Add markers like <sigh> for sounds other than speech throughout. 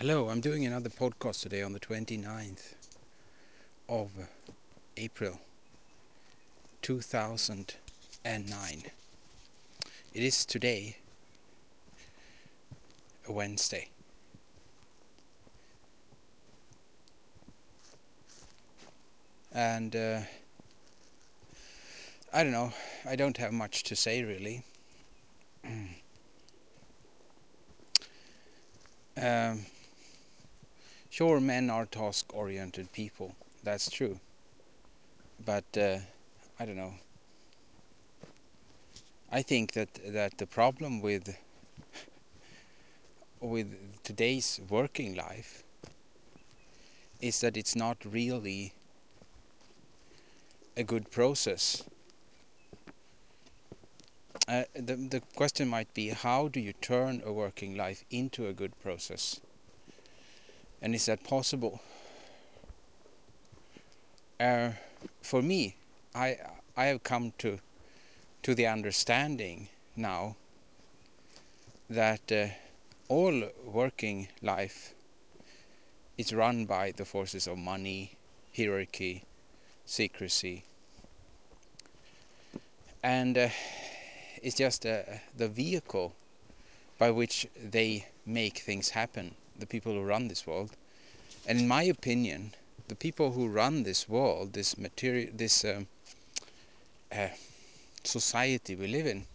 Hello, I'm doing another podcast today on the 29th of April 2009. It is today a Wednesday. And uh, I don't know, I don't have much to say really. <clears throat> um, Sure, men are task-oriented people. That's true. But uh, I don't know. I think that that the problem with <laughs> with today's working life is that it's not really a good process. Uh, the the question might be how do you turn a working life into a good process? And is that possible? Uh, for me, I I have come to to the understanding now that uh, all working life is run by the forces of money, hierarchy, secrecy, and uh, it's just uh, the vehicle by which they make things happen the people who run this world. And in my opinion, the people who run this world, this material, this um, uh, society we live in,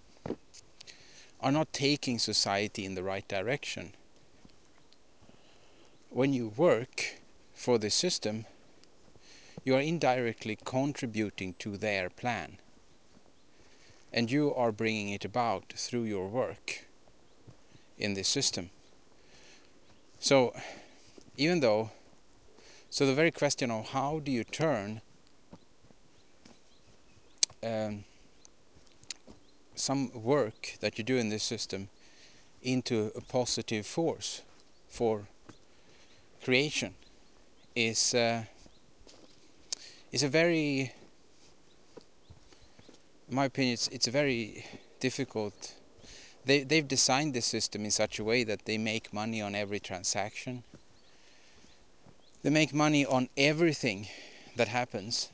are not taking society in the right direction. When you work for the system, you are indirectly contributing to their plan. And you are bringing it about through your work in this system. So, even though, so the very question of how do you turn um, some work that you do in this system into a positive force for creation is uh, is a very, in my opinion, it's, it's a very difficult they they've designed the system in such a way that they make money on every transaction. They make money on everything that happens,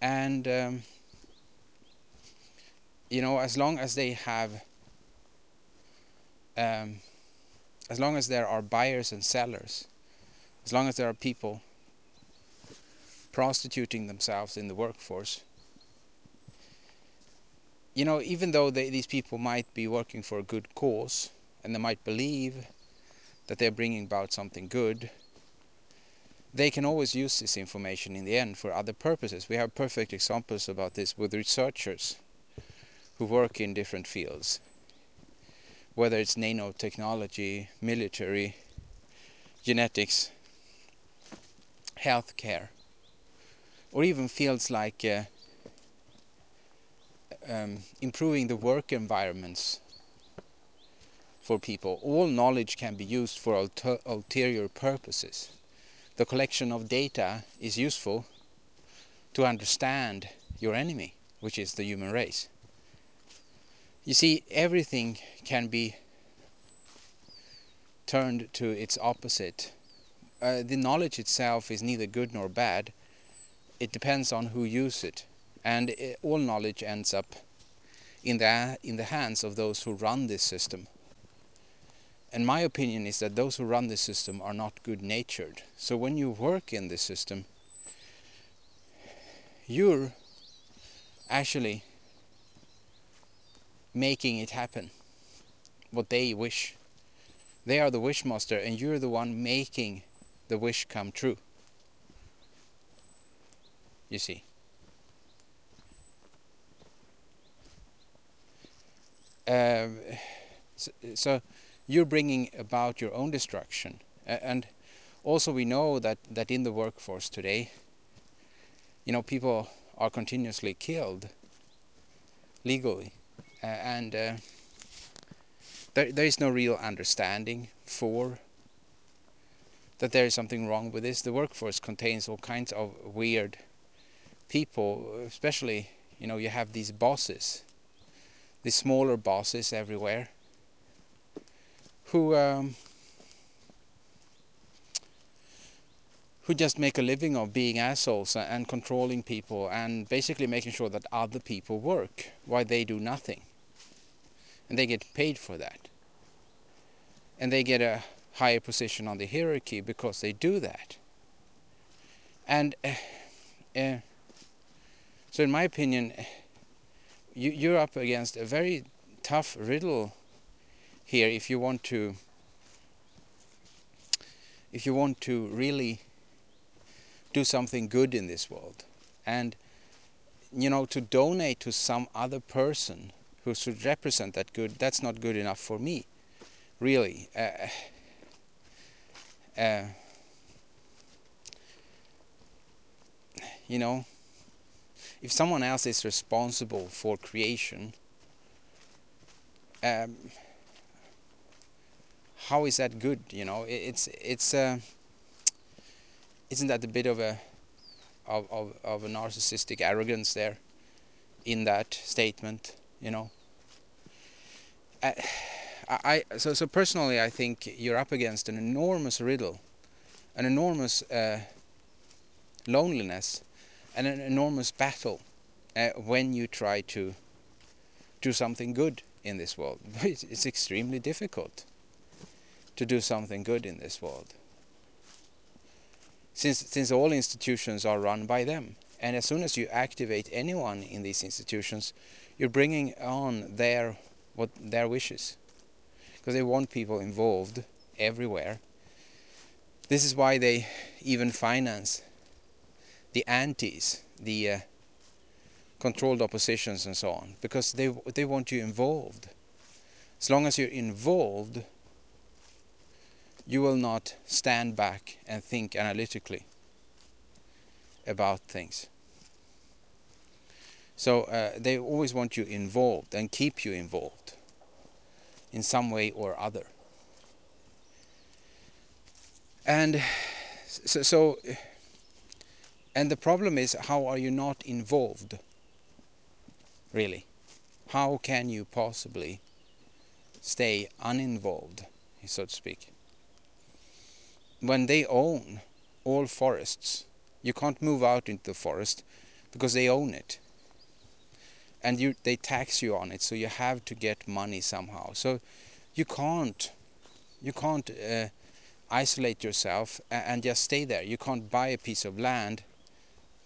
and um, you know, as long as they have, um, as long as there are buyers and sellers, as long as there are people prostituting themselves in the workforce, you know, even though they, these people might be working for a good cause and they might believe that they're bringing about something good, they can always use this information in the end for other purposes. We have perfect examples about this with researchers who work in different fields, whether it's nanotechnology, military, genetics, healthcare, or even fields like uh, um, improving the work environments for people. All knowledge can be used for ulterior purposes. The collection of data is useful to understand your enemy, which is the human race. You see, everything can be turned to its opposite. Uh, the knowledge itself is neither good nor bad. It depends on who uses it and all knowledge ends up in the in the hands of those who run this system. And my opinion is that those who run this system are not good natured. So when you work in this system, you're actually making it happen. What they wish. They are the wish master and you're the one making the wish come true. You see. Um, so, so, you're bringing about your own destruction, and also we know that that in the workforce today, you know, people are continuously killed legally, uh, and uh, there there is no real understanding for that there is something wrong with this. The workforce contains all kinds of weird people, especially you know you have these bosses the smaller bosses everywhere who um, who just make a living of being assholes and controlling people and basically making sure that other people work while they do nothing. And they get paid for that. And they get a higher position on the hierarchy because they do that. And uh, uh, so, in my opinion, you, you're up against a very tough riddle here if you want to if you want to really do something good in this world. And you know to donate to some other person who should represent that good that's not good enough for me really. Uh, uh, you know if someone else is responsible for creation um, how is that good you know? It's it's uh, isn't that a bit of a of, of, of a narcissistic arrogance there in that statement you know? I, I so so personally I think you're up against an enormous riddle an enormous uh, loneliness and an enormous battle uh, when you try to do something good in this world. <laughs> It's, extremely difficult to do something good in this world since since all institutions are run by them. And as soon as you activate anyone in these institutions you're bringing on their what their wishes because they want people involved everywhere. This is why they even finance the antis the uh, controlled oppositions and so on because they they want you involved as long as you're involved you will not stand back and think analytically about things. So uh, they always want you involved and keep you involved in some way or other. And so, so and the problem is how are you not involved really? How can you possibly stay uninvolved, so to speak? when they own all forests, you can't move out into the forest because they own it. And you, they tax you on it, so you have to get money somehow. So you can't, you can't uh, isolate yourself and just stay there. You can't buy a piece of land,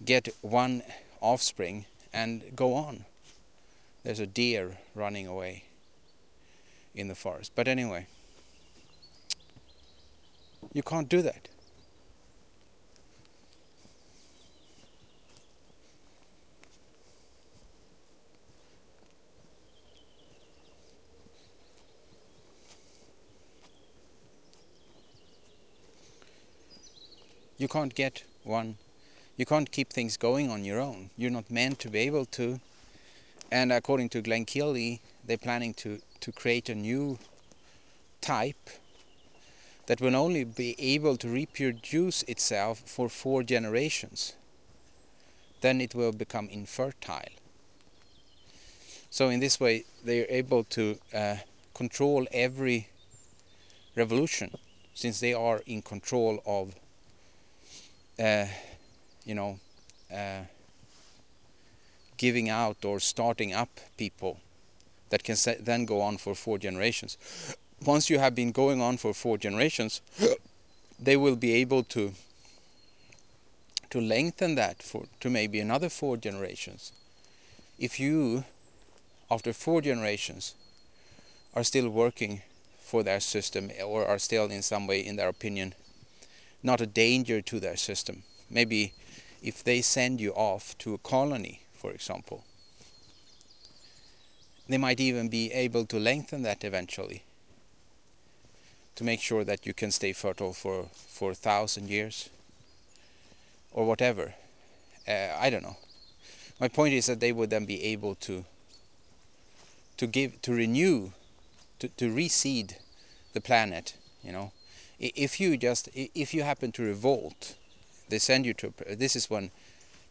get one offspring, and go on. There's a deer running away in the forest. But anyway. You can't do that. You can't get one. You can't keep things going on your own. You're not meant to be able to. And according to Glenn Keely, they're planning to, to create a new type that will only be able to reproduce itself for four generations. Then it will become infertile. So in this way, they are able to uh, control every revolution, since they are in control of, uh, you know, uh, giving out or starting up people that can then go on for four generations once you have been going on for four generations, <coughs> they will be able to to lengthen that for to maybe another four generations. If you, after four generations, are still working for their system or are still in some way, in their opinion, not a danger to their system. Maybe if they send you off to a colony, for example, they might even be able to lengthen that eventually to make sure that you can stay fertile for for a thousand years or whatever. Uh, I don't know. My point is that they would then be able to to give to renew to to reseed the planet. You know, if you just if you happen to revolt, they send you to. This is when,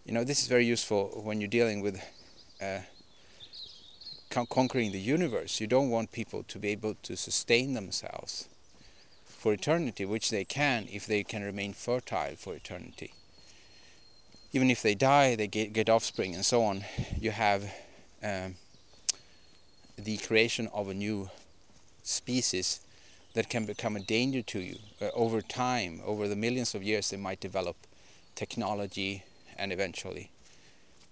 you know, this is very useful when you're dealing with. Uh, conquering the universe. You don't want people to be able to sustain themselves for eternity, which they can if they can remain fertile for eternity. Even if they die, they get, get offspring and so on. You have um, the creation of a new species that can become a danger to you uh, over time, over the millions of years. They might develop technology and eventually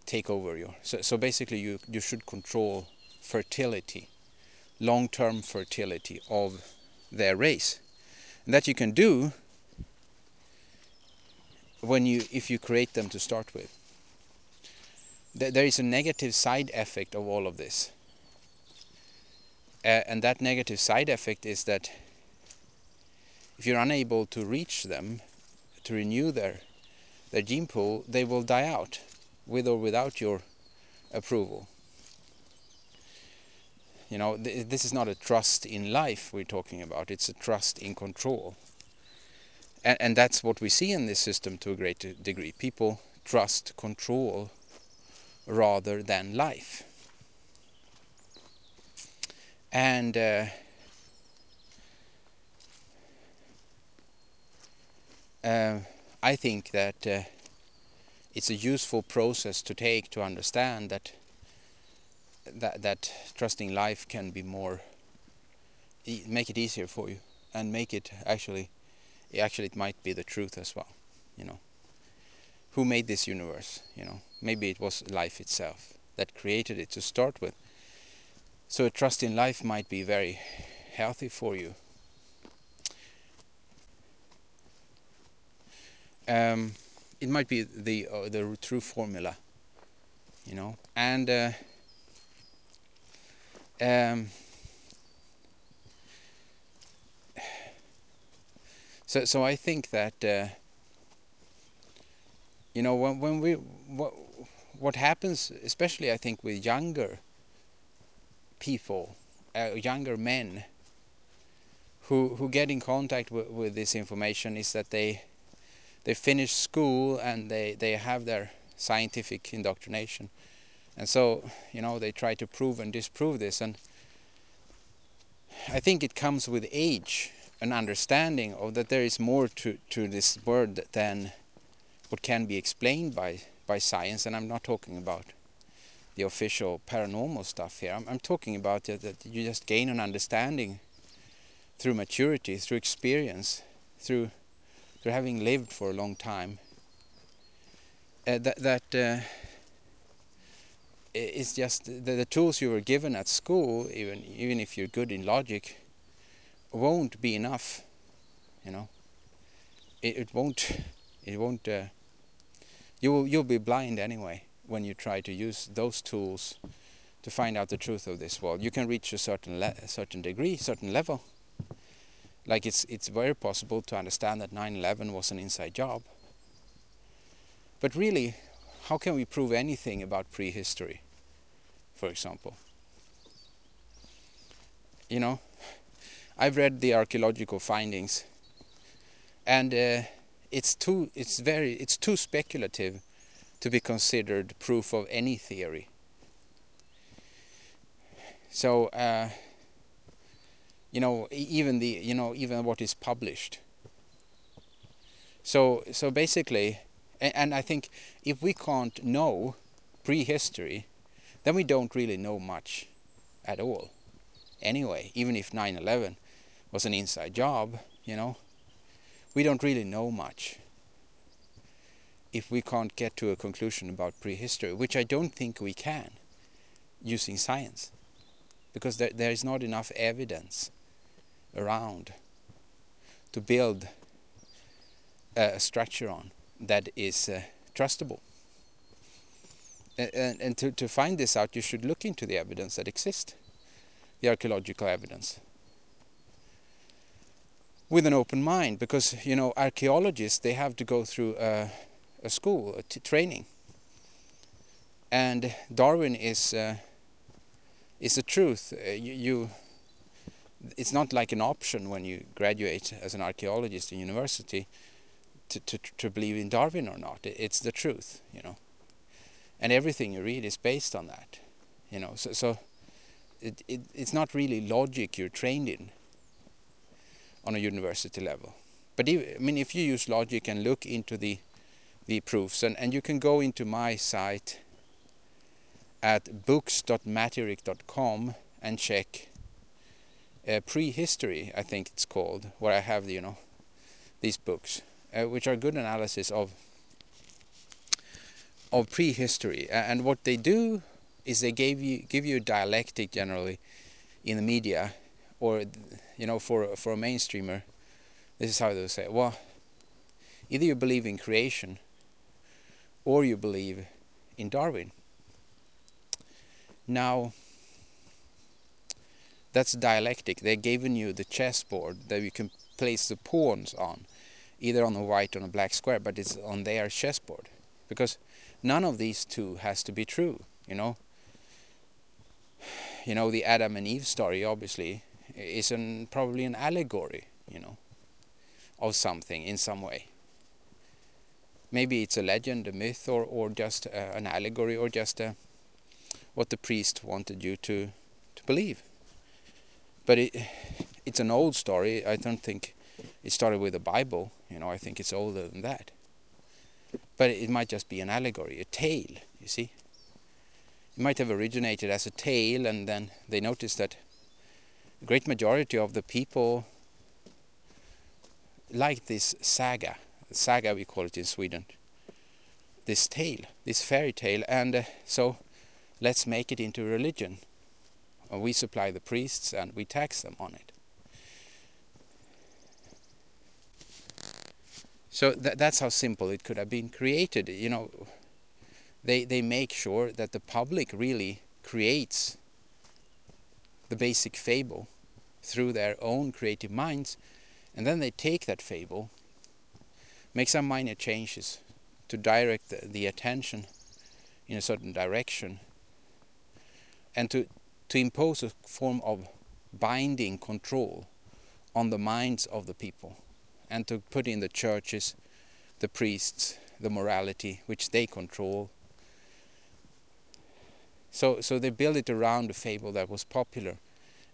take over you. So, so basically, you you should control fertility, long-term fertility of their race, and that you can do when you if you create them to start with. There is a negative side effect of all of this, uh, and that negative side effect is that if you're unable to reach them, to renew their their gene pool, they will die out with or without your approval. You know, th this is not a trust in life we're talking about, it's a trust in control. And, and that's what we see in this system to a great degree. People trust control rather than life. And uh, uh, I think that uh, it's a useful process to take to understand that that that trusting life can be more make it easier for you and make it actually actually it might be the truth as well you know. Who made this universe you know? Maybe it was life itself that created it to start with. So a trust in life might be very healthy for you um, it might be the uh, the true formula, you know. And uh, um, so so I think that uh, you know when when we what what happens, especially I think with younger people, uh, younger men who who get in contact with, with this information is that they they finish school and they, they have their scientific indoctrination. And so, you know, they try to prove and disprove this. And I think it comes with age, an understanding of that there is more to, to this word than what can be explained by, by science. And I'm not talking about the official paranormal stuff here. I'm, I'm talking about that, that you just gain an understanding through maturity, through experience, through through having lived for a long time, uh, that that uh, it's just the, the, tools you were given at school, even even if you're good in logic, won't be enough. You know, it, it won't. It won't. Uh, you will. You'll be blind anyway when you try to use those tools to find out the truth of this world. You can reach a certain certain degree, certain level like it's it's very possible to understand that 9/11 was an inside job. But really, how can we prove anything about prehistory, for example? You know, I've read the archaeological findings, and uh, it's too it's very it's too speculative to be considered proof of any theory. So. Uh, you know even the you know even what is published. So so basically and, and i think if we can't know prehistory then we don't really know much at all. Anyway even if 9/11 was an inside job you know we don't really know much if we can't get to a conclusion about prehistory which i don't think we can using science because there, there is not enough evidence around to build a structure on that is uh, trustable. And, and to, to find this out, you should look into the evidence that exists, the archaeological evidence, with an open mind, because you know archaeologists they have to go through a, a school, a training, and Darwin is uh, is the truth. Uh, you, you it's not like an option when you graduate as an archaeologist in university to, to, to believe in Darwin or not. It's the truth, you know. And everything you read is based on that, you know. So, so it, it, it's not really logic you're trained in. on a university level. But if, I mean, if you use logic and look into the the proofs, and, and you can go into my site at books.matterik.com and check uh, prehistory, I think it's called, where I have you know these books, uh, which are good analysis of of prehistory. And what they do is they give you give you a dialectic generally in the media, or you know for for a mainstreamer, this is how they say, well, either you believe in creation, or you believe in Darwin. Now that's dialectic. They've given you the chessboard that you can place the pawns on, either on a white or on a black square, but it's on their chessboard. Because none of these two has to be true, you know. You know, the Adam and Eve story obviously is an, probably an allegory, you know, of something in some way. Maybe it's a legend, a myth, or, or just uh, an allegory, or just uh, what the priest wanted you to, to believe but it it's an old story. I don't think it started with the Bible. You know, I think it's older than that. But it might just be an allegory, a tale. You see, it might have originated as a tale, and then they noticed that the great majority of the people like this saga. Saga we call it in Sweden. This tale, this fairy tale, and uh, so let's make it into a religion we supply the priests and we tax them on it. So th that's how simple it could have been created. You know, they they make sure that the public really creates the basic fable through their own creative minds, and then they take that fable, make some minor changes to direct the, the attention in a certain direction, and to to impose a form of binding control on the minds of the people and to put in the churches, the priests, the morality which they control. So, so they build it around a fable that was popular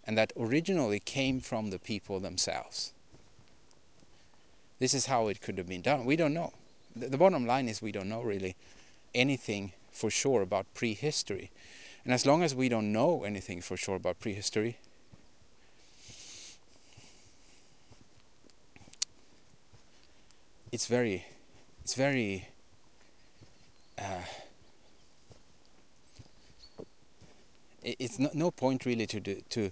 and that originally came from the people themselves. This is how it could have been done. We don't know. The, the bottom line is we don't know really anything for sure about prehistory. And as long as we don't know anything for sure about prehistory, it's very, it's very, uh, it's no, no point really to do, to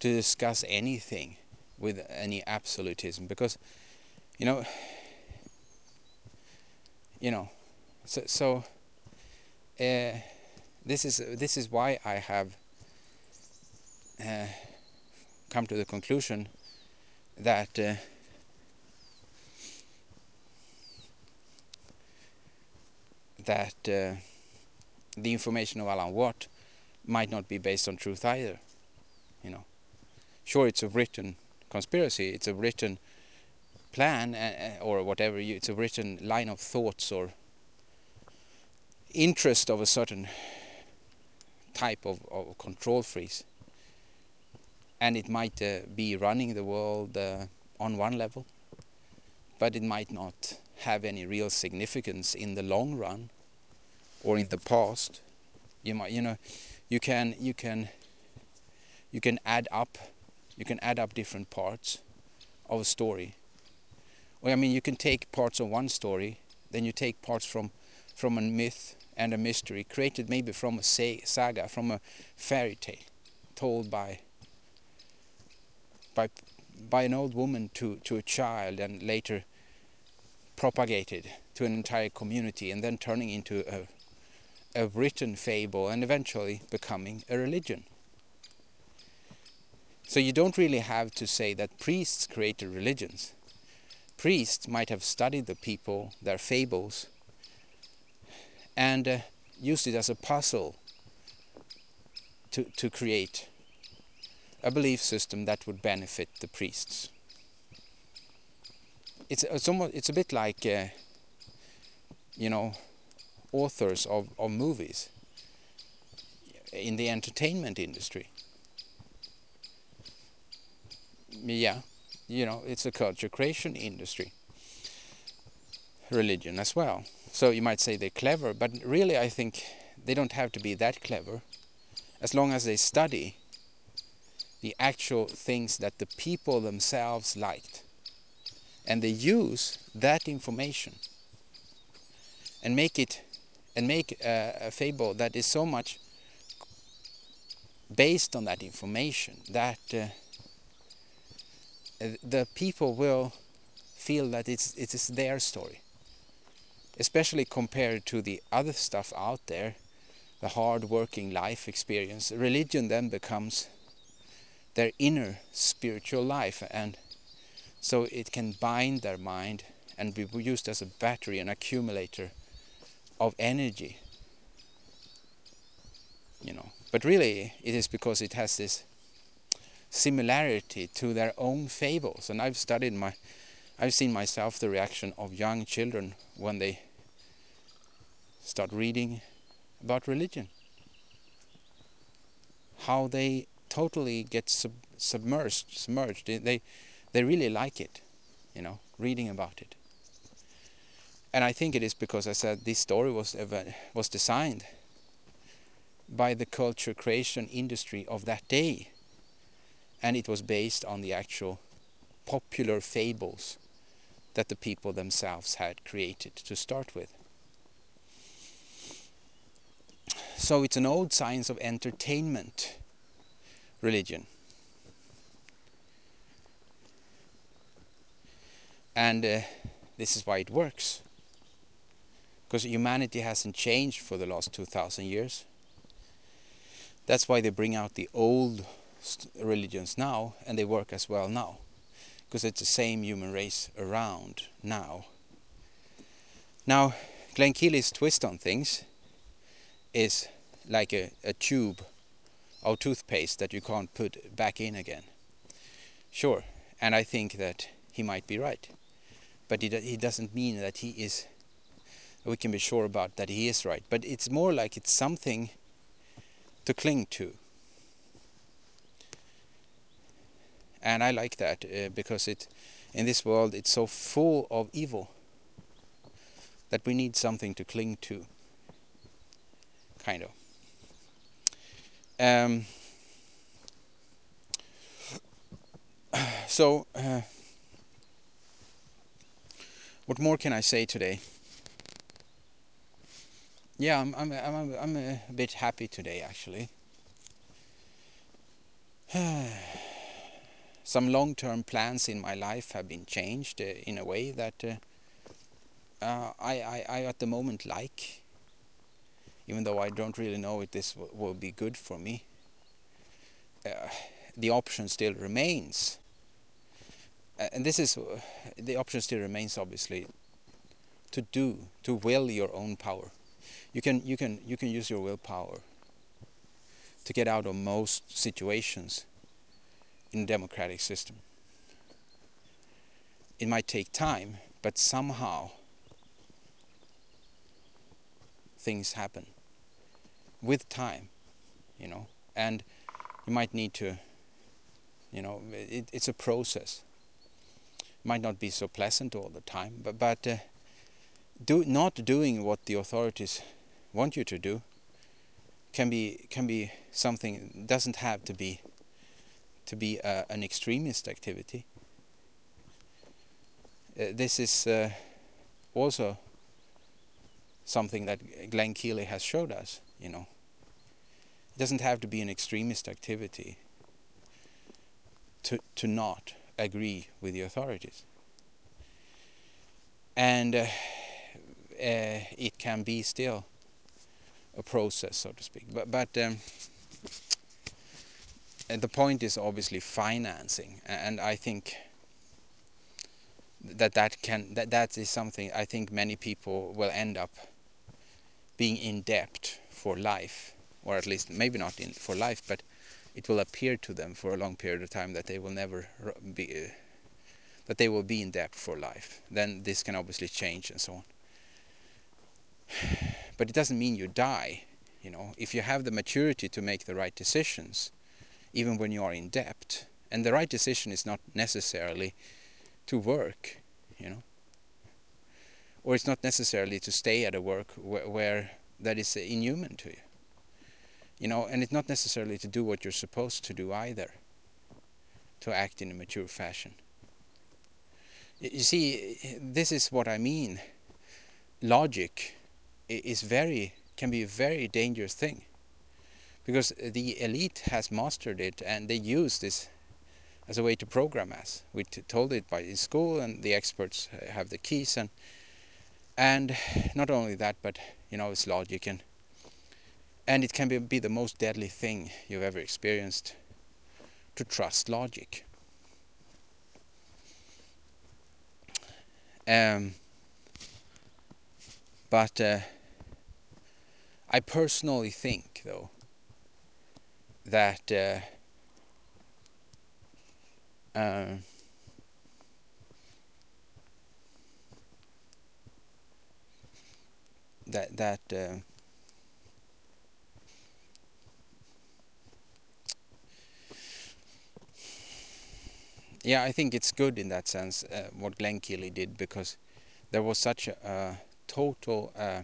to discuss anything with any absolutism because you know you know so so uh, this is this is why I have uh, come to the conclusion that uh, that uh, the information of Alan Watt might not be based on truth either. You know, sure, it's a written conspiracy, it's a written plan, uh, uh, or whatever. You, it's a written line of thoughts or interest of a certain type of, of control freeze. And it might uh, be running the world uh, on one level, but it might not have any real significance in the long run or in the past. You might, you know, you can you can you can add up you can add up different parts of a story. Well, I mean, you can take parts of one story, then you take parts from from a myth, and a mystery created maybe from a saga, from a fairy tale told by by by an old woman to to a child and later propagated to an entire community and then turning into a a written fable and eventually becoming a religion. So you don't really have to say that priests created religions. Priests might have studied the people, their fables, and uh, used it as a puzzle to, to create a belief system that would benefit the priests. It's, it's almost it's a bit like uh, you know authors of, of movies in the entertainment industry. Yeah, you know, it's a culture creation industry, religion as well. So you might say they're clever, but really I think they don't have to be that clever, as long as they study the actual things that the people themselves liked, and they use that information and make it and make a, a fable that is so much based on that information that uh, the people will feel that it's it is their story especially compared to the other stuff out there the hard working life experience religion then becomes their inner spiritual life and so it can bind their mind and be used as a battery an accumulator of energy. You know but really it is because it has this similarity to their own fables and I've studied my I've seen myself the reaction of young children when they start reading about religion. How they totally get sub submerged submerged. They they really like it you know reading about it. And I think it is because I said this story was was designed by the culture creation industry of that day. And it was based on the actual popular fables that the people themselves had created to start with. So it's an old science of entertainment religion. And uh, this is why it works. Because humanity hasn't changed for the last 2000 years. That's why they bring out the old religions now and they work as well now. Because it's the same human race around now. Now, Glenn Keely's twist on things is like a, a tube of toothpaste that you can't put back in again. Sure, and I think that he might be right. But he, he doesn't mean that he is, we can be sure about that he is right. But it's more like it's something to cling to. And I like that uh, because it, in this world, it's so full of evil that we need something to cling to. Kind of. Um, so, uh, what more can I say today? Yeah, I'm I'm I'm I'm a bit happy today actually. <sighs> <sighs> Some long-term plans in my life have been changed uh, in a way that uh, uh, I, I I at the moment like even though I don't really know if this will be good for me, the option still remains. And this is, the option still remains obviously to do, to will your own power. You can, you can, you can use your willpower to get out of most situations in a democratic system. It might take time, but somehow things happen with time, you know, and you might need to, you know, it, it's a process. Might not be so pleasant all the time, but but uh, do not doing what the authorities want you to do can be can be something doesn't have to be to be uh, an extremist activity. Uh, this is uh, also something that Glenn Keely has showed us you know. It doesn't have to be an extremist activity to, to not agree with the authorities. And uh, uh, it can be still a process, so to speak. But, but um, the point is obviously financing, and I think that that can that that is something I think many people will end up being in debt for life, or at least maybe not in for life, but it will appear to them for a long period of time that they will never be uh, that they will be in debt for life. Then this can obviously change and so on. <sighs> But it doesn't mean you die. You know, if you have the maturity to make the right decisions, even when you are in debt, and the right decision is not necessarily to work, you know, or it's not necessarily to stay at a work where, where that is inhuman to you, you know, and it's not necessarily to do what you're supposed to do either, to act in a mature fashion. You see, this is what I mean. Logic is very can be a very dangerous thing because the elite has mastered it and they use this as a way to program us. We told it by in school, and the experts have the keys, and and not only that, but you know it's logic, and and it can be, be the most deadly thing you've ever experienced to trust logic. Um, but uh, I personally think, though, that uh, uh, that that uh, yeah, I think it's good in that sense uh, what Glenn Keely did because there was such a, a total uh,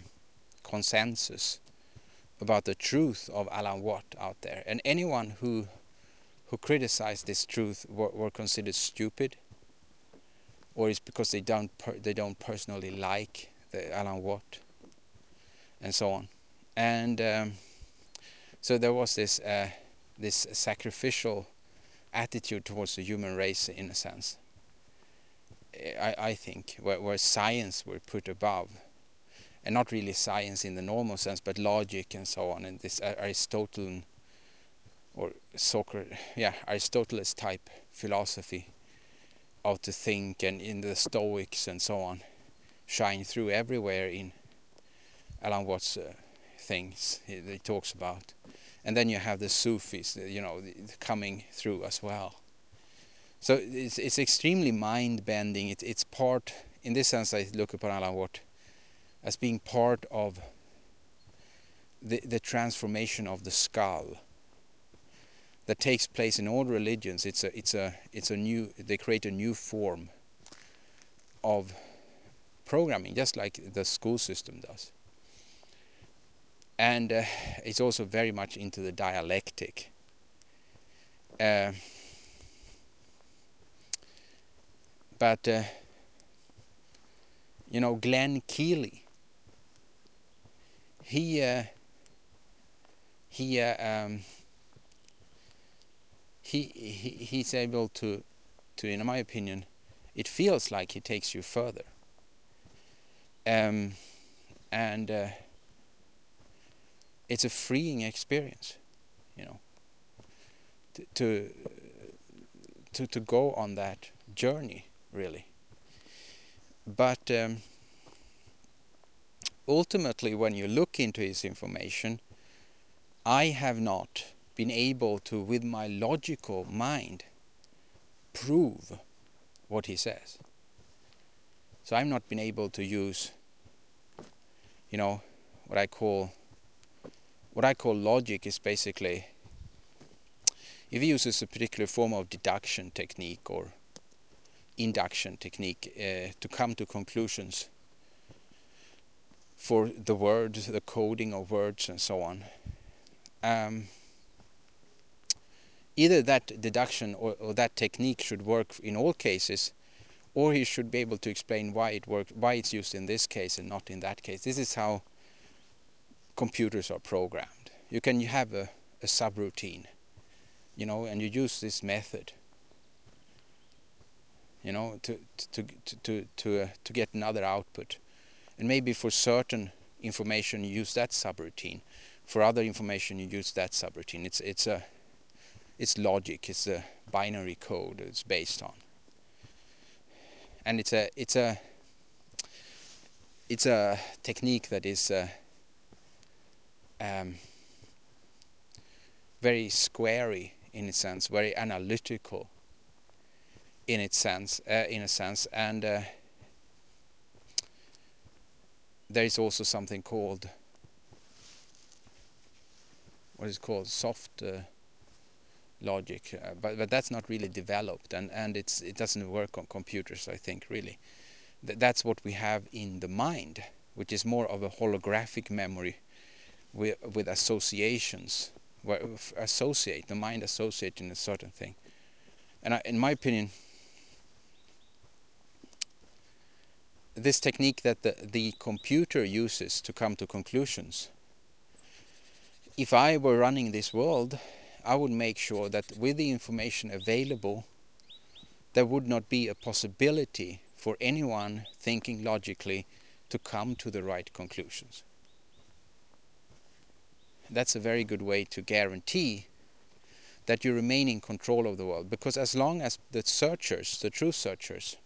consensus about the truth of Alan Watt out there, and anyone who who criticized this truth were, were considered stupid, or it's because they don't they don't personally like the Alan Watt, and so on, and um, so there was this uh, this sacrificial attitude towards the human race in a sense. I, I think where, where science were put above and not really science in the normal sense, but logic and so on, and this Aristotelian or Socrates, yeah, Aristoteles type philosophy of to think, and in the Stoics and so on, shine through everywhere in Alan Watt's uh, things he, he, talks about, and then you have the Sufis, you know, coming through as well. So it's it's extremely mind bending. It, it's part, in this sense, I look upon Alan Watt as being part of the, the transformation of the skull that takes place in all religions. It's a, it's a, it's a new. They create a new form of programming, just like the school system does. And uh, it's also very much into the dialectic. Uh, but uh, you know, Glenn Keely he uh, he, uh, um, he he he's able to to in my opinion it feels like he takes you further. Um, and uh, it's a freeing experience you know to, to to go on that journey really. But um, ultimately, when you look into his information, I have not been able to, with my logical mind, prove what he says. So I've not been able to use, you know, what I call what I call logic is basically if he uses a particular form of deduction technique or induction technique uh, to come to conclusions for the words, the coding of words, and so on. Um, either that deduction or, or, that technique should work in all cases, or he should be able to explain why it works, why it's used in this case and not in that case. This is how computers are programmed. You can have a, a subroutine, you know, and you use this method, you know, to to to to to, uh, to get another output and maybe for certain information you use that subroutine. For other information you use that subroutine. It's it's a it's logic. It's a binary code it's based on. And it's a it's a it's a technique that is uh, um, very squarey in its sense very analytical in its sense uh, in a sense. And uh, there is also something called what is called soft uh, logic, uh, but but that's not really developed, and and it's it doesn't work on computers. I think really, Th that's what we have in the mind, which is more of a holographic memory, with with associations, where associate the mind associating a certain thing, and I, in my opinion. This technique that the, the computer uses to come to conclusions if I were running this world, I would make sure that with the information available, there would not be a possibility for anyone thinking logically to come to the right conclusions. That's a very good way to guarantee that you remain in control of the world. Because as long as the searchers, the true searchers,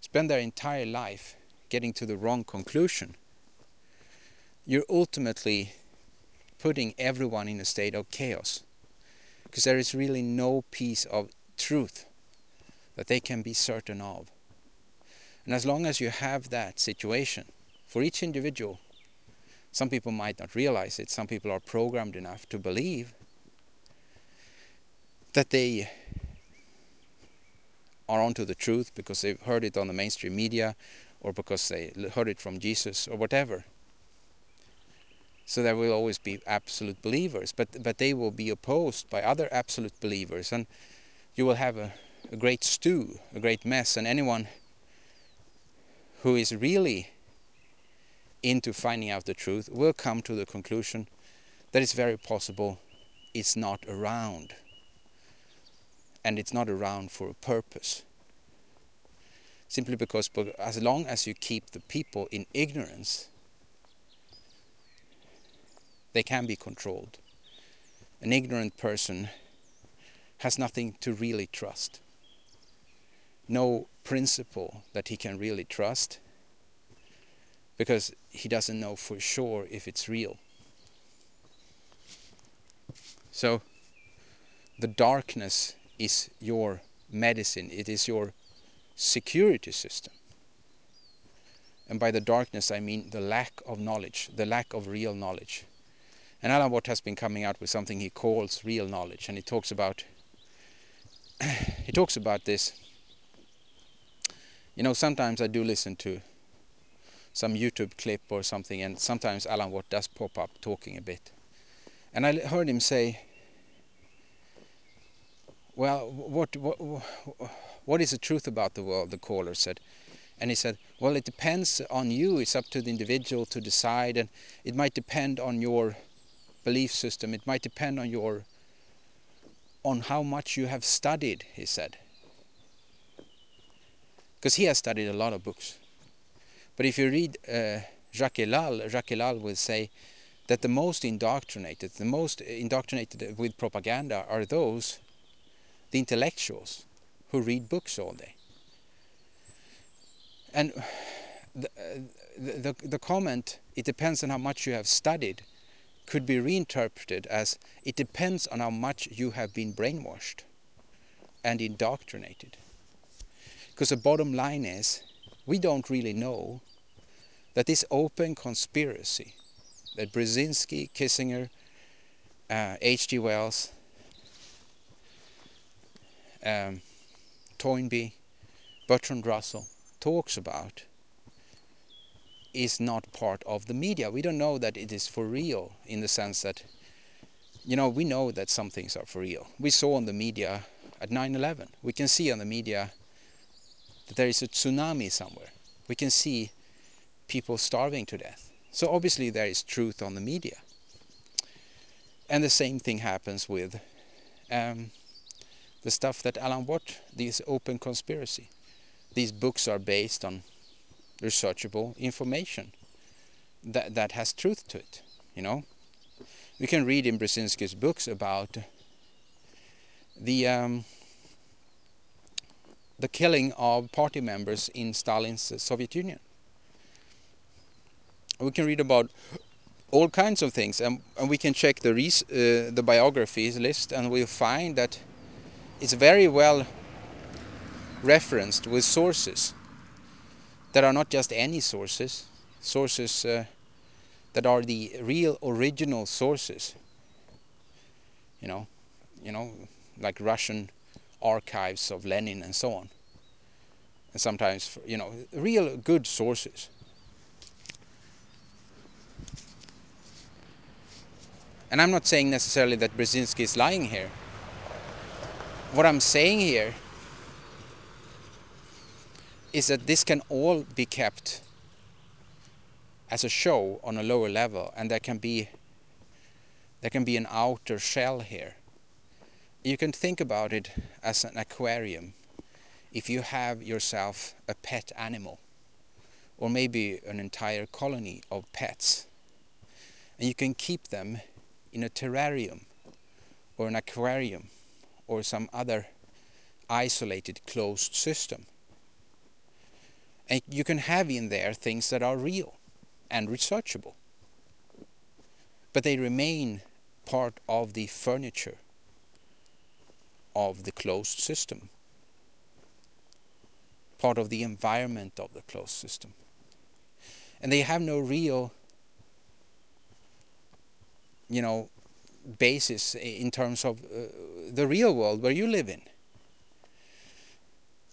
spend their entire life getting to the wrong conclusion, you're ultimately putting everyone in a state of chaos. Because there is really no piece of truth that they can be certain of. And as long as you have that situation, for each individual, some people might not realize it, some people are programmed enough to believe that they are onto the truth because they've heard it on the mainstream media or because they heard it from Jesus or whatever. So there will always be absolute believers, but but they will be opposed by other absolute believers, and you will have a, a great stew, a great mess. And anyone who is really into finding out the truth will come to the conclusion that it's very possible it's not around, and it's not around for a purpose. Simply because as long as you keep the people in ignorance they can be controlled. An ignorant person has nothing to really trust. No principle that he can really trust because he doesn't know for sure if it's real. So the darkness is your medicine, it is your security system. And by the darkness, I mean the lack of knowledge, the lack of real knowledge. And Alan Watt has been coming out with something he calls real knowledge, and he talks about <clears throat> he talks about this. You know, sometimes I do listen to some YouTube clip or something, and sometimes Alan Watt does pop up talking a bit. And I heard him say, "Well, what what what is the truth about the world?" The caller said, and he said, "Well, it depends on you. It's up to the individual to decide, and it might depend on your." belief system. It might depend on your on how much you have studied, he said. Because he has studied a lot of books. But if you read uh, Jacques Ellul, Jacques Ellul will say that the most indoctrinated, the most indoctrinated with propaganda are those, the intellectuals, who read books all day. And the, the, the comment, it depends on how much you have studied, could be reinterpreted as it depends on how much you have been brainwashed and indoctrinated. Because the bottom line is, we don't really know that this open conspiracy that Brzezinski, Kissinger, H.G. Uh, Wells, um, Toynbee, Bertrand Russell talks about is not part of the media. We don't know that it is for real in the sense that, you know, we know that some things are for real. We saw on the media at 9-11. We can see on the media that there is a tsunami somewhere. We can see people starving to death. So obviously there is truth on the media. And the same thing happens with um, the stuff that Alan Watt, this open conspiracy. These books are based on researchable information that that has truth to it you know we can read in Brzezinski's books about the um, the killing of party members in Stalin's Soviet Union we can read about all kinds of things and, and we can check the uh, the biographies list and we'll find that it's very well referenced with sources that are not just any sources, sources uh, that are the real original sources. You know, you know, like Russian archives of Lenin and so on. And sometimes, you know, real good sources. And I'm not saying necessarily that Brzezinski is lying here. What I'm saying here is that this can all be kept as a show on a lower level and there can be there can be an outer shell here. You can think about it as an aquarium. If you have yourself a pet animal or maybe an entire colony of pets and you can keep them in a terrarium or an aquarium or some other isolated closed system. And you can have in there things that are real and researchable. But they remain part of the furniture of the closed system, part of the environment of the closed system. And they have no real, you know, basis in terms of uh, the real world where you live in.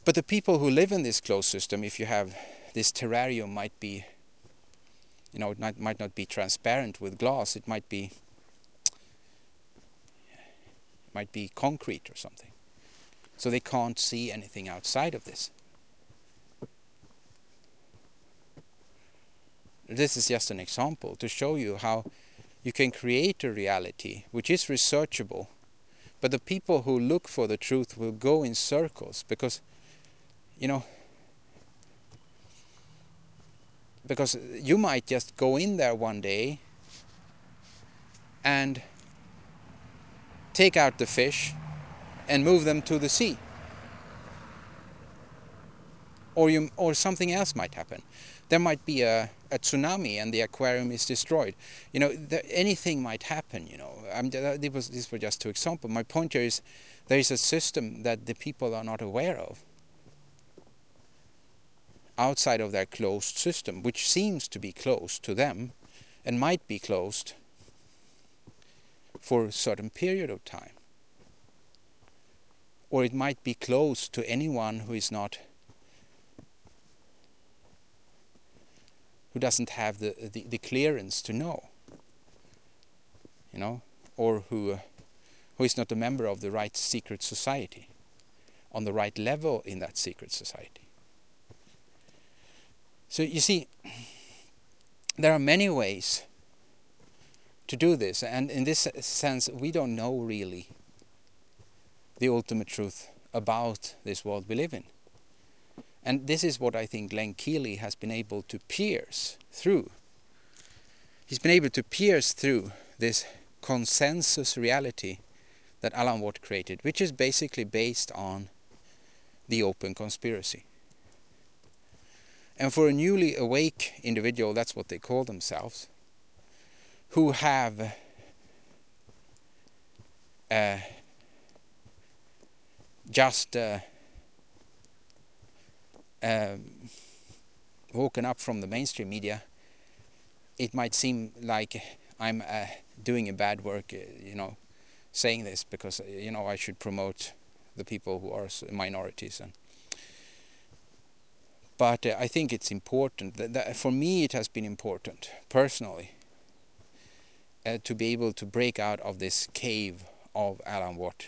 But the people who live in this closed system, if you have this terrarium, might be, you know, it might, might not be transparent with glass. It might be, might be concrete or something. So they can't see anything outside of this. This is just an example to show you how you can create a reality which is researchable, but the people who look for the truth will go in circles because, you know, because you might just go in there one day and take out the fish and move them to the sea. Or, you, or something else might happen. There might be a, a tsunami and the aquarium is destroyed. You know, anything might happen. You know, I'm, this was these were just two examples. My point here is there is a system that the people are not aware of outside of their closed system, which seems to be closed to them and might be closed for a certain period of time. Or it might be closed to anyone who is not who doesn't have the, the, the clearance to know, you know, or who uh, who is not a member of the right secret society, on the right level in that secret society. So you see, there are many ways to do this, and in this sense, we don't know really the ultimate truth about this world we live in. And this is what I think Glenn Keely has been able to pierce through. He's been able to pierce through this consensus reality that Alan Watt created, which is basically based on the open conspiracy. And for a newly awake individual, that's what they call themselves, who have uh, just uh, um, woken up from the mainstream media, it might seem like I'm uh, doing a bad work, uh, you know, saying this because uh, you know I should promote the people who are minorities and. But uh, I think it's important. That, that, for me, it has been important personally uh, to be able to break out of this cave of Alan Watt,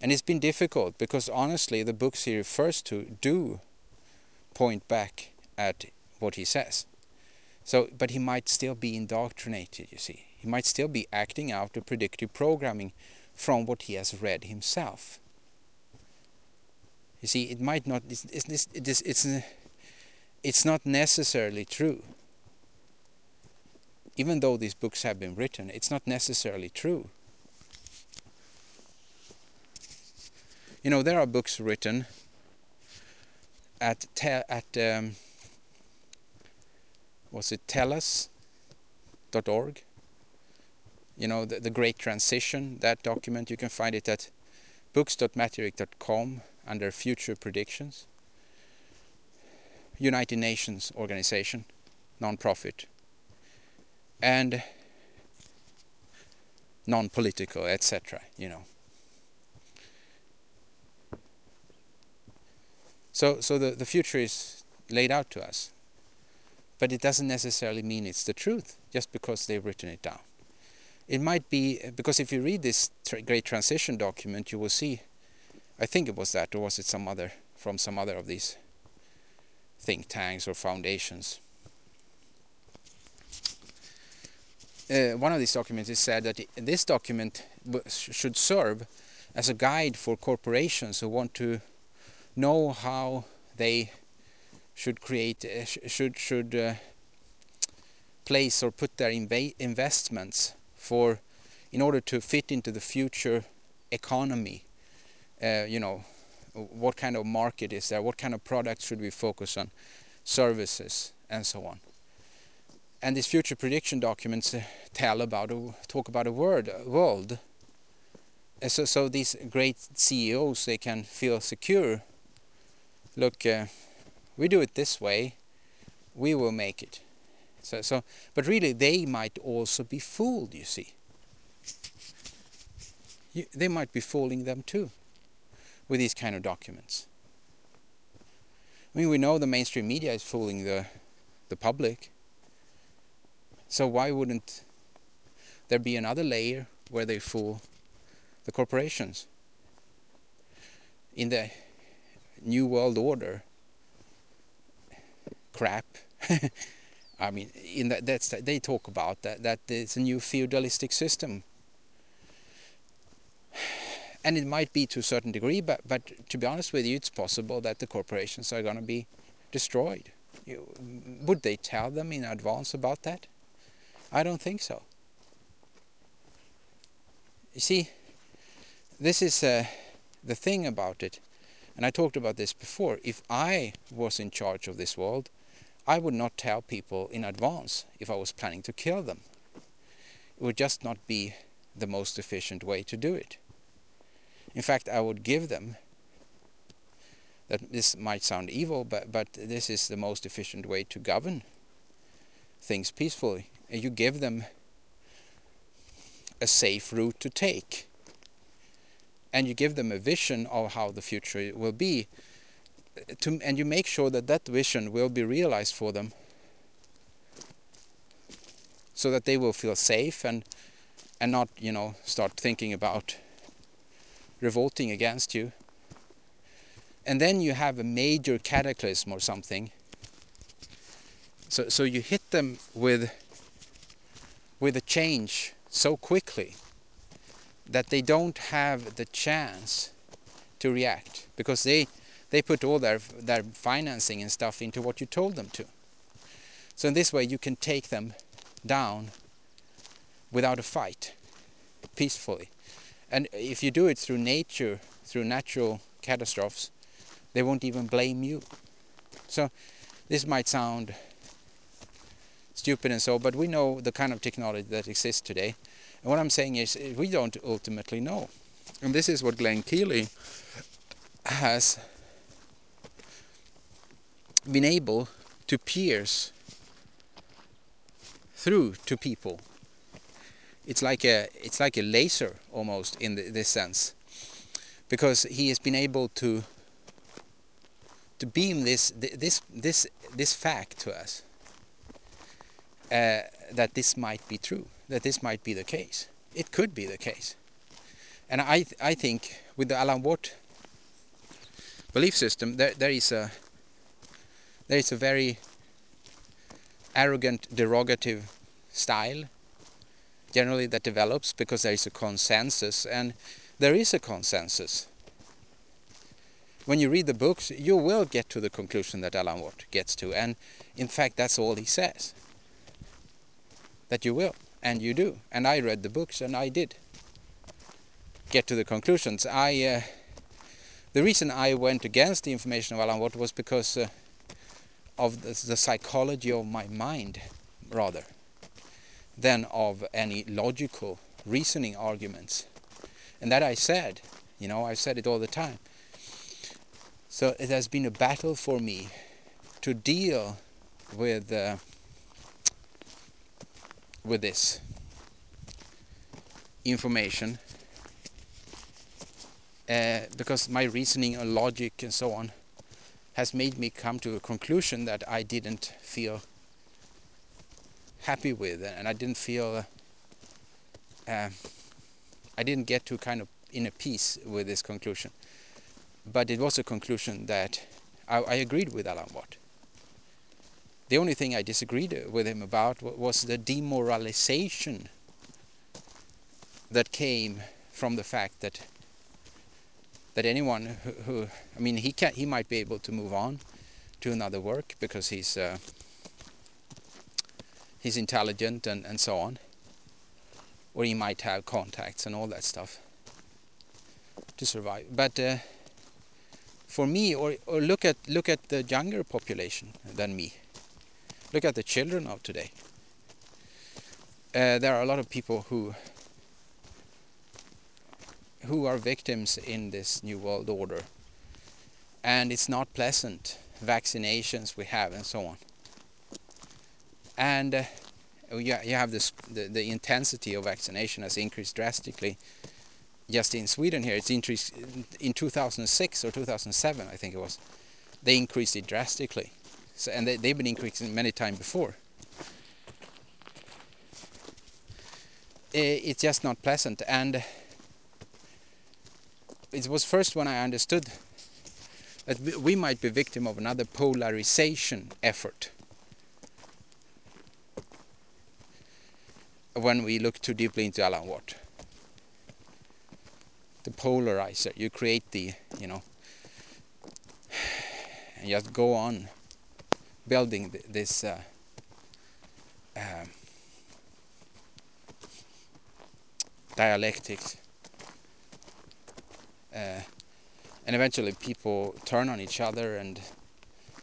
and it's been difficult because honestly, the books he refers to do point back at what he says. So, but he might still be indoctrinated, you see. He might still be acting out the predictive programming from what he has read himself. You see, it might not, it's, it's, it's, it's, it's not necessarily true. Even though these books have been written, it's not necessarily true. You know, there are books written at at um, was it tellus.org you know the, the great transition that document you can find it at books.matterik.com under future predictions. United nations organization non-profit. And non-political etc you know So, so the, the future is laid out to us. But it doesn't necessarily mean it's the truth just because they've written it down. It might be, because if you read this tra great transition document, you will see, I think it was that, or was it some other, from some other of these think tanks or foundations. Uh, one of these documents is said that this document should serve as a guide for corporations who want to know how they should create uh, sh should should uh, place or put their investments for in order to fit into the future economy. Uh, you know what kind of market is there? What kind of products should we focus on? Services and so on. And these future prediction documents uh, tell about talk about a word a world. Uh, so so these great CEOs they can feel secure look uh, we do it this way we will make it. So so but really they might also be fooled you see. You, they might be fooling them too with these kind of documents. I mean we know the mainstream media is fooling the the public. So why wouldn't there be another layer where they fool the corporations? In the new world order crap. <laughs> I mean, in that that's they talk about that that it's a new feudalistic system, <sighs> and it might be to a certain degree, but but to be honest with you, it's possible that the corporations are going to be destroyed. You, would they tell them in advance about that? I don't think so. You see, this is uh, the thing about it. And I talked about this before. If I was in charge of this world, I would not tell people in advance if I was planning to kill them. It would just not be the most efficient way to do it. In fact, I would give them that this might sound evil, but, but this is the most efficient way to govern things peacefully. You give them a safe route to take and you give them a vision of how the future will be to, and you make sure that that vision will be realized for them so that they will feel safe and and not you know start thinking about revolting against you. And then you have a major cataclysm or something. So so you hit them with with a change so quickly that they don't have the chance to react because they they put all their their financing and stuff into what you told them to. So in this way you can take them down without a fight, peacefully. And if you do it through nature, through natural catastrophes, they won't even blame you. So this might sound stupid and so, but we know the kind of technology that exists today and what I'm saying is we don't ultimately know. And this is what Glenn Keely has been able to pierce through to people. It's like a it's like a laser almost in the, this sense, because he has been able to to beam this this this this fact to us uh, that this might be true that this might be the case. It could be the case. And I th I think with the Alan Watt belief system there there is a there is a very arrogant derogative style generally that develops because there is a consensus. And there is a consensus. When you read the books you will get to the conclusion that Alan Watt gets to. And in fact that's all he says. That you will and you do. And I read the books, and I did get to the conclusions. I uh, the reason I went against the information of Alan Watt was because uh, of the, the, psychology of my mind, rather, than of any logical reasoning arguments. And that I said, you know, I've said it all the time. So it has been a battle for me to deal with. Uh, with this information uh, because my reasoning and logic and so on has made me come to a conclusion that I didn't feel happy with, and I didn't feel. Uh, I didn't get to kind of in a peace with this conclusion. But it was a conclusion that I, I agreed with Alan Watt. The only thing I disagreed with him about was the demoralization that came from the fact that that anyone who, who I mean he can he might be able to move on to another work because he's uh, he's intelligent and, and so on. Or he might have contacts and all that stuff to survive. But uh, for me or, or look at look at the younger population than me look at the children of today uh, there are a lot of people who who are victims in this new world order. And it's not pleasant, vaccinations we have and so on. And uh, you, you have this, the, the intensity of vaccination has increased drastically. Just in Sweden here, it's increased in 2006 or 2007, I think it was. They increased it drastically. So, and they, they've been increasing many times before. It's just not pleasant. And it was first when I understood that we might be victim of another polarization effort. When we look too deeply into Alan Watt. The polarizer, you create the, you know, <sighs> and just go on building this uh, uh, dialectics uh, and eventually people turn on each other and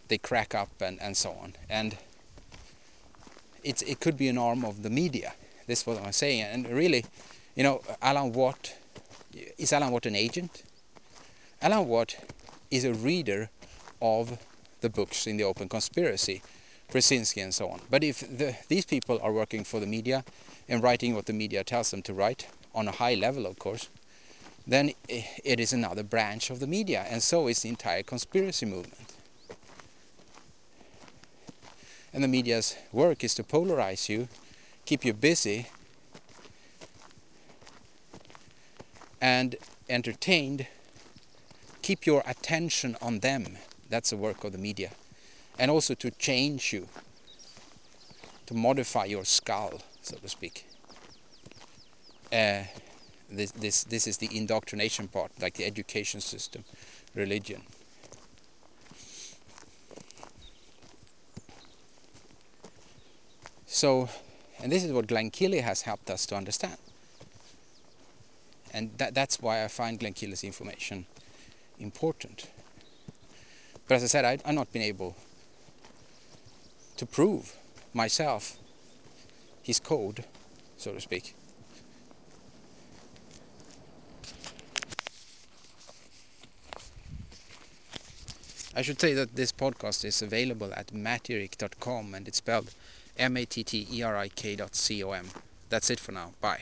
they crack up and, and so on. And it's, it could be an arm of the media. This is what I'm saying. And really, you know, Alan Watt, is Alan Watt an agent? Alan Watt is a reader of the books in the open conspiracy, Brzezinski and so on. But if the, these people are working for the media and writing what the media tells them to write, on a high level of course, then it is another branch of the media, and so is the entire conspiracy movement. And the media's work is to polarize you, keep you busy, and entertained, keep your attention on them. That's the work of the media. And also to change you, to modify your skull, so to speak. Uh, this this this is the indoctrination part like the education system religion so and this is what Glenn Keely has helped us to understand and that that's why I find Glenn Keely's information important but as I said I've not been able to prove myself his code so to speak I should say that this podcast is available at matterik.com and it's spelled M-A-T-T-E-R-I-K.com. That's it for now. Bye.